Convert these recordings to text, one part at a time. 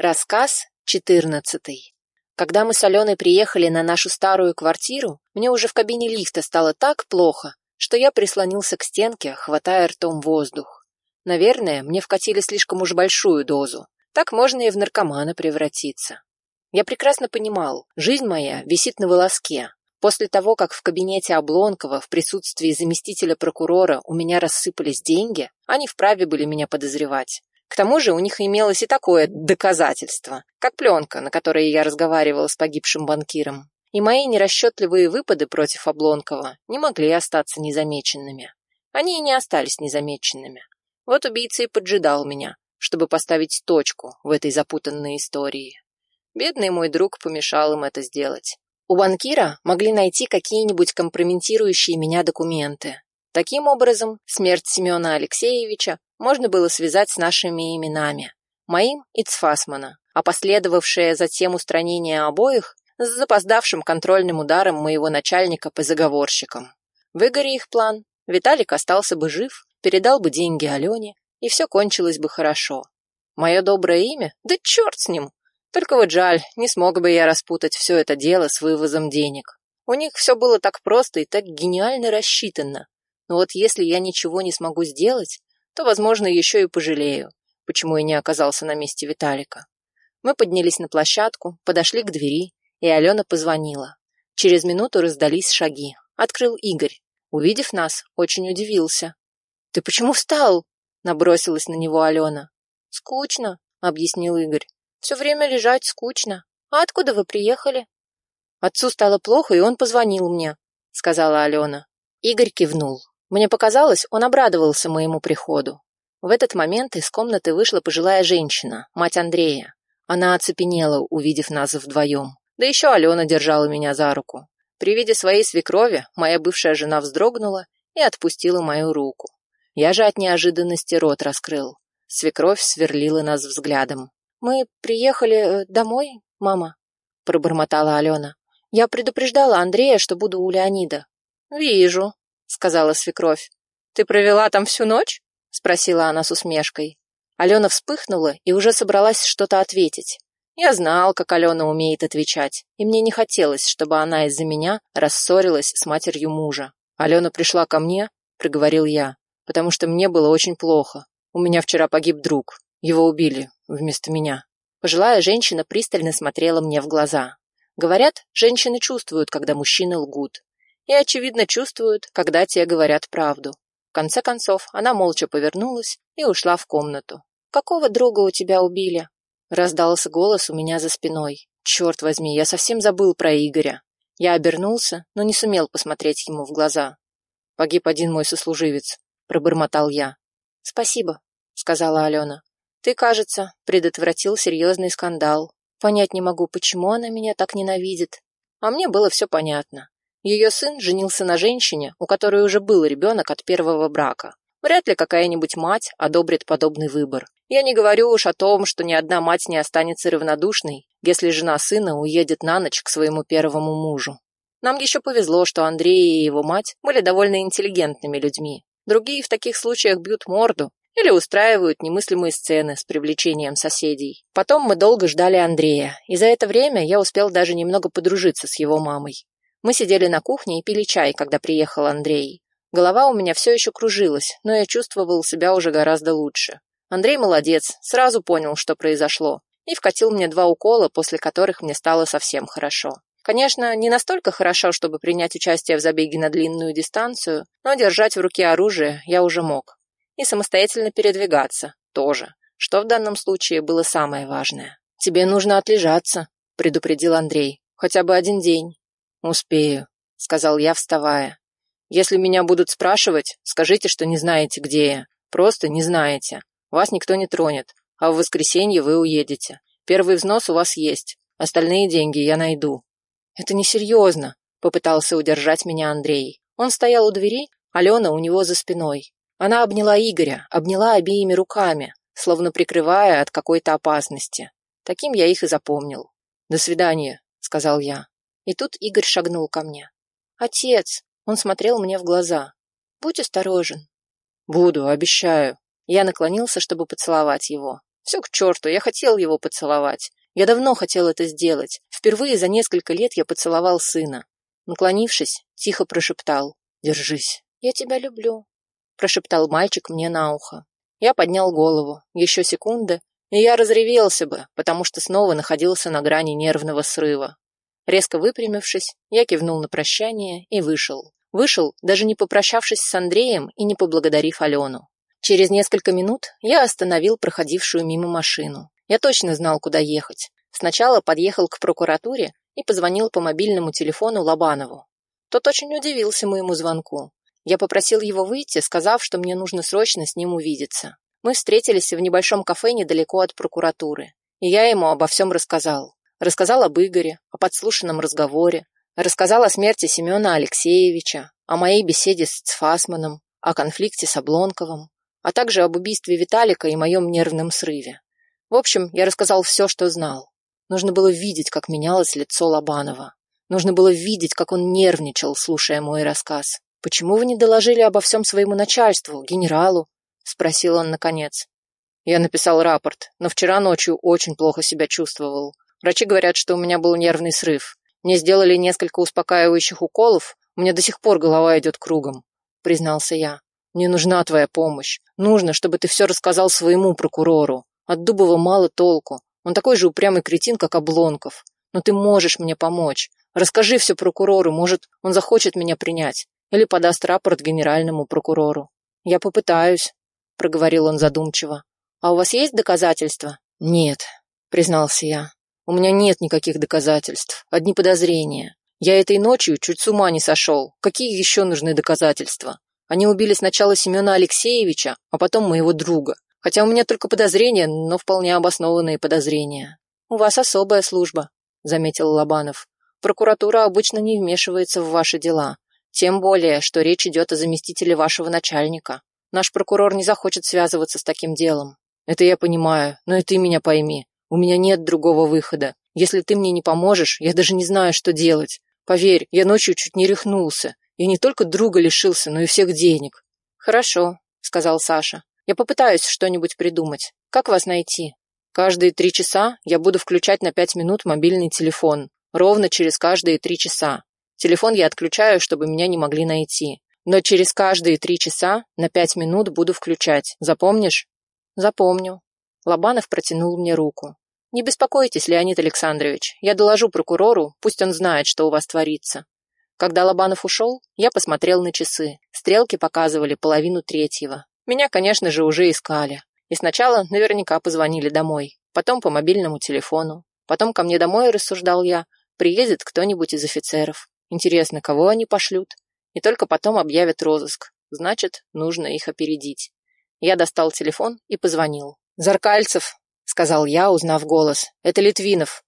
Рассказ четырнадцатый. Когда мы с Аленой приехали на нашу старую квартиру, мне уже в кабине лифта стало так плохо, что я прислонился к стенке, хватая ртом воздух. Наверное, мне вкатили слишком уж большую дозу. Так можно и в наркомана превратиться. Я прекрасно понимал, жизнь моя висит на волоске. После того, как в кабинете Облонкова в присутствии заместителя прокурора у меня рассыпались деньги, они вправе были меня подозревать. К тому же у них имелось и такое доказательство, как пленка, на которой я разговаривал с погибшим банкиром. И мои нерасчетливые выпады против Облонкова не могли остаться незамеченными. Они и не остались незамеченными. Вот убийца и поджидал меня, чтобы поставить точку в этой запутанной истории. Бедный мой друг помешал им это сделать. У банкира могли найти какие-нибудь компрометирующие меня документы. Таким образом, смерть Семена Алексеевича можно было связать с нашими именами, моим и Цфасмана, а последовавшее затем устранение обоих с запоздавшим контрольным ударом моего начальника по заговорщикам. Выгоре их план, Виталик остался бы жив, передал бы деньги Алене, и все кончилось бы хорошо. Мое доброе имя? Да черт с ним! Только вот жаль, не смог бы я распутать все это дело с вывозом денег. У них все было так просто и так гениально рассчитано. Но вот если я ничего не смогу сделать, то, возможно, еще и пожалею, почему я не оказался на месте Виталика. Мы поднялись на площадку, подошли к двери, и Алена позвонила. Через минуту раздались шаги. Открыл Игорь. Увидев нас, очень удивился. «Ты почему встал?» — набросилась на него Алена. «Скучно», — объяснил Игорь. «Все время лежать скучно. А откуда вы приехали?» «Отцу стало плохо, и он позвонил мне», — сказала Алена. Игорь кивнул. Мне показалось, он обрадовался моему приходу. В этот момент из комнаты вышла пожилая женщина, мать Андрея. Она оцепенела, увидев нас вдвоем. Да еще Алена держала меня за руку. При виде своей свекрови моя бывшая жена вздрогнула и отпустила мою руку. Я же от неожиданности рот раскрыл. Свекровь сверлила нас взглядом. «Мы приехали э, домой, мама?» – пробормотала Алена. «Я предупреждала Андрея, что буду у Леонида». «Вижу», сказала свекровь. «Ты провела там всю ночь?» — спросила она с усмешкой. Алена вспыхнула и уже собралась что-то ответить. Я знал, как Алена умеет отвечать, и мне не хотелось, чтобы она из-за меня рассорилась с матерью мужа. «Алена пришла ко мне», — проговорил я, «потому что мне было очень плохо. У меня вчера погиб друг. Его убили вместо меня». Пожилая женщина пристально смотрела мне в глаза. Говорят, женщины чувствуют, когда мужчины лгут и, очевидно, чувствуют, когда те говорят правду. В конце концов, она молча повернулась и ушла в комнату. «Какого друга у тебя убили?» Раздался голос у меня за спиной. «Черт возьми, я совсем забыл про Игоря». Я обернулся, но не сумел посмотреть ему в глаза. «Погиб один мой сослуживец», — пробормотал я. «Спасибо», — сказала Алена. «Ты, кажется, предотвратил серьезный скандал. Понять не могу, почему она меня так ненавидит. А мне было все понятно. Ее сын женился на женщине, у которой уже был ребенок от первого брака. Вряд ли какая-нибудь мать одобрит подобный выбор. Я не говорю уж о том, что ни одна мать не останется равнодушной, если жена сына уедет на ночь к своему первому мужу. Нам еще повезло, что Андрей и его мать были довольно интеллигентными людьми. Другие в таких случаях бьют морду или устраивают немыслимые сцены с привлечением соседей. Потом мы долго ждали Андрея, и за это время я успел даже немного подружиться с его мамой. Мы сидели на кухне и пили чай, когда приехал Андрей. Голова у меня все еще кружилась, но я чувствовал себя уже гораздо лучше. Андрей молодец, сразу понял, что произошло, и вкатил мне два укола, после которых мне стало совсем хорошо. Конечно, не настолько хорошо, чтобы принять участие в забеге на длинную дистанцию, но держать в руке оружие я уже мог. И самостоятельно передвигаться тоже, что в данном случае было самое важное. «Тебе нужно отлежаться», — предупредил Андрей. «Хотя бы один день. «Успею», — сказал я, вставая. «Если меня будут спрашивать, скажите, что не знаете, где я. Просто не знаете. Вас никто не тронет, а в воскресенье вы уедете. Первый взнос у вас есть, остальные деньги я найду». «Это несерьезно», — попытался удержать меня Андрей. Он стоял у двери, Алена у него за спиной. Она обняла Игоря, обняла обеими руками, словно прикрывая от какой-то опасности. Таким я их и запомнил. «До свидания», — сказал я. И тут Игорь шагнул ко мне. «Отец!» Он смотрел мне в глаза. «Будь осторожен». «Буду, обещаю». Я наклонился, чтобы поцеловать его. Все к черту, я хотел его поцеловать. Я давно хотел это сделать. Впервые за несколько лет я поцеловал сына. Наклонившись, тихо прошептал «Держись». «Я тебя люблю», – прошептал мальчик мне на ухо. Я поднял голову. Еще секунда, и я разревелся бы, потому что снова находился на грани нервного срыва. Резко выпрямившись, я кивнул на прощание и вышел. Вышел, даже не попрощавшись с Андреем и не поблагодарив Алену. Через несколько минут я остановил проходившую мимо машину. Я точно знал, куда ехать. Сначала подъехал к прокуратуре и позвонил по мобильному телефону Лобанову. Тот очень удивился моему звонку. Я попросил его выйти, сказав, что мне нужно срочно с ним увидеться. Мы встретились в небольшом кафе недалеко от прокуратуры, и я ему обо всем рассказал. Рассказал об Игоре, о подслушанном разговоре, рассказал о смерти Семена Алексеевича, о моей беседе с Цфасманом, о конфликте с Облонковым, а также об убийстве Виталика и моем нервном срыве. В общем, я рассказал все, что знал. Нужно было видеть, как менялось лицо Лобанова. Нужно было видеть, как он нервничал, слушая мой рассказ. «Почему вы не доложили обо всем своему начальству, генералу?» – спросил он наконец. Я написал рапорт, но вчера ночью очень плохо себя чувствовал. Врачи говорят, что у меня был нервный срыв. Мне сделали несколько успокаивающих уколов, у меня до сих пор голова идет кругом», — признался я. «Мне нужна твоя помощь. Нужно, чтобы ты все рассказал своему прокурору. От Дубова мало толку. Он такой же упрямый кретин, как Облонков. Но ты можешь мне помочь. Расскажи все прокурору, может, он захочет меня принять. Или подаст рапорт генеральному прокурору. Я попытаюсь», — проговорил он задумчиво. «А у вас есть доказательства?» «Нет», — признался я. У меня нет никаких доказательств, одни подозрения. Я этой ночью чуть с ума не сошел. Какие еще нужны доказательства? Они убили сначала Семена Алексеевича, а потом моего друга. Хотя у меня только подозрения, но вполне обоснованные подозрения. У вас особая служба, заметил Лобанов. Прокуратура обычно не вмешивается в ваши дела. Тем более, что речь идет о заместителе вашего начальника. Наш прокурор не захочет связываться с таким делом. Это я понимаю, но и ты меня пойми. У меня нет другого выхода. Если ты мне не поможешь, я даже не знаю, что делать. Поверь, я ночью чуть не рехнулся. Я не только друга лишился, но и всех денег. Хорошо, сказал Саша. Я попытаюсь что-нибудь придумать. Как вас найти? Каждые три часа я буду включать на пять минут мобильный телефон. Ровно через каждые три часа. Телефон я отключаю, чтобы меня не могли найти. Но через каждые три часа на пять минут буду включать. Запомнишь? Запомню. Лобанов протянул мне руку. «Не беспокойтесь, Леонид Александрович, я доложу прокурору, пусть он знает, что у вас творится». Когда Лобанов ушел, я посмотрел на часы. Стрелки показывали половину третьего. Меня, конечно же, уже искали. И сначала наверняка позвонили домой, потом по мобильному телефону. Потом ко мне домой, рассуждал я, приедет кто-нибудь из офицеров. Интересно, кого они пошлют? И только потом объявят розыск. Значит, нужно их опередить. Я достал телефон и позвонил. «Заркальцев», — сказал я, узнав голос. «Это Литвинов».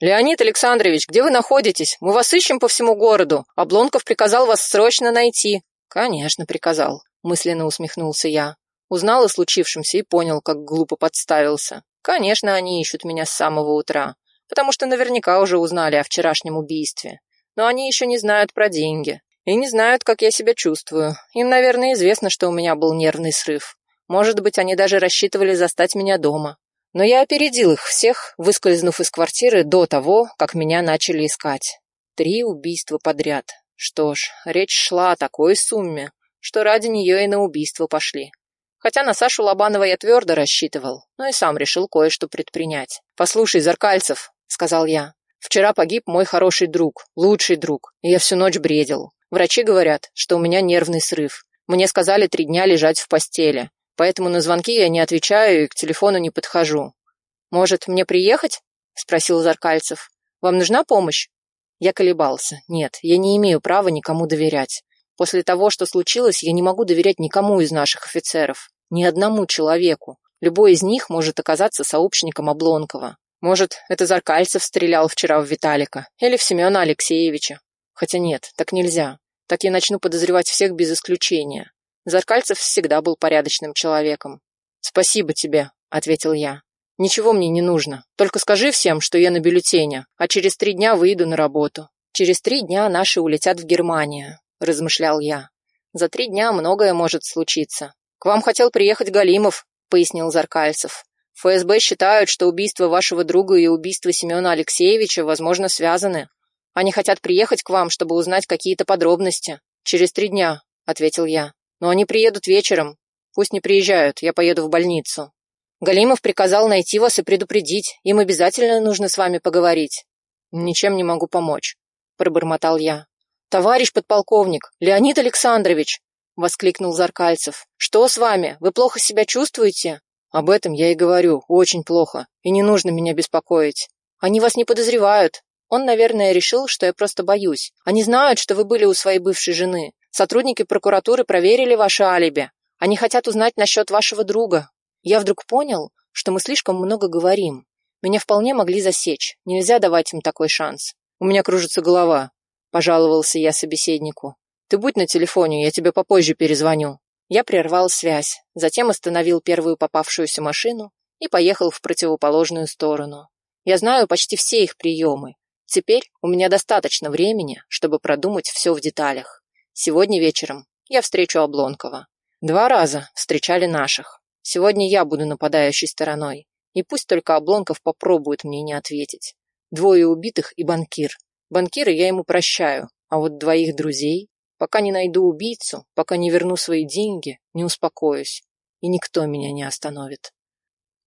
«Леонид Александрович, где вы находитесь? Мы вас ищем по всему городу. Облонков приказал вас срочно найти». «Конечно, приказал», — мысленно усмехнулся я. Узнал о случившемся и понял, как глупо подставился. Конечно, они ищут меня с самого утра, потому что наверняка уже узнали о вчерашнем убийстве. Но они еще не знают про деньги. И не знают, как я себя чувствую. Им, наверное, известно, что у меня был нервный срыв. Может быть, они даже рассчитывали застать меня дома. Но я опередил их всех, выскользнув из квартиры до того, как меня начали искать. Три убийства подряд. Что ж, речь шла о такой сумме, что ради нее и на убийство пошли. Хотя на Сашу Лобанова я твердо рассчитывал, но и сам решил кое-что предпринять. «Послушай, Заркальцев», — сказал я, — «вчера погиб мой хороший друг, лучший друг, и я всю ночь бредил. Врачи говорят, что у меня нервный срыв. Мне сказали три дня лежать в постели, поэтому на звонки я не отвечаю и к телефону не подхожу. «Может, мне приехать?» – спросил Заркальцев. «Вам нужна помощь?» Я колебался. Нет, я не имею права никому доверять. После того, что случилось, я не могу доверять никому из наших офицеров. Ни одному человеку. Любой из них может оказаться сообщником Облонкова. Может, это Заркальцев стрелял вчера в Виталика. Или в Семена Алексеевича. Хотя нет, так нельзя. Так я начну подозревать всех без исключения. Заркальцев всегда был порядочным человеком. «Спасибо тебе», — ответил я. «Ничего мне не нужно. Только скажи всем, что я на бюллетене, а через три дня выйду на работу. Через три дня наши улетят в Германию», — размышлял я. «За три дня многое может случиться. К вам хотел приехать Галимов», — пояснил Заркальцев. ФСБ считают, что убийство вашего друга и убийство Семена Алексеевича, возможно, связаны. Они хотят приехать к вам, чтобы узнать какие-то подробности. Через три дня, ответил я. Но они приедут вечером. Пусть не приезжают, я поеду в больницу. Галимов приказал найти вас и предупредить. Им обязательно нужно с вами поговорить. Ничем не могу помочь, пробормотал я. Товарищ подполковник, Леонид Александрович, воскликнул Заркальцев. Что с вами? Вы плохо себя чувствуете? Об этом я и говорю, очень плохо, и не нужно меня беспокоить. Они вас не подозревают. Он, наверное, решил, что я просто боюсь. Они знают, что вы были у своей бывшей жены. Сотрудники прокуратуры проверили ваше алиби. Они хотят узнать насчет вашего друга. Я вдруг понял, что мы слишком много говорим. Меня вполне могли засечь. Нельзя давать им такой шанс. У меня кружится голова, пожаловался я собеседнику. Ты будь на телефоне, я тебе попозже перезвоню. Я прервал связь, затем остановил первую попавшуюся машину и поехал в противоположную сторону. Я знаю почти все их приемы. Теперь у меня достаточно времени, чтобы продумать все в деталях. Сегодня вечером я встречу Облонкова. Два раза встречали наших. Сегодня я буду нападающей стороной. И пусть только Облонков попробует мне не ответить. Двое убитых и банкир. Банкира я ему прощаю, а вот двоих друзей Пока не найду убийцу, пока не верну свои деньги, не успокоюсь, и никто меня не остановит.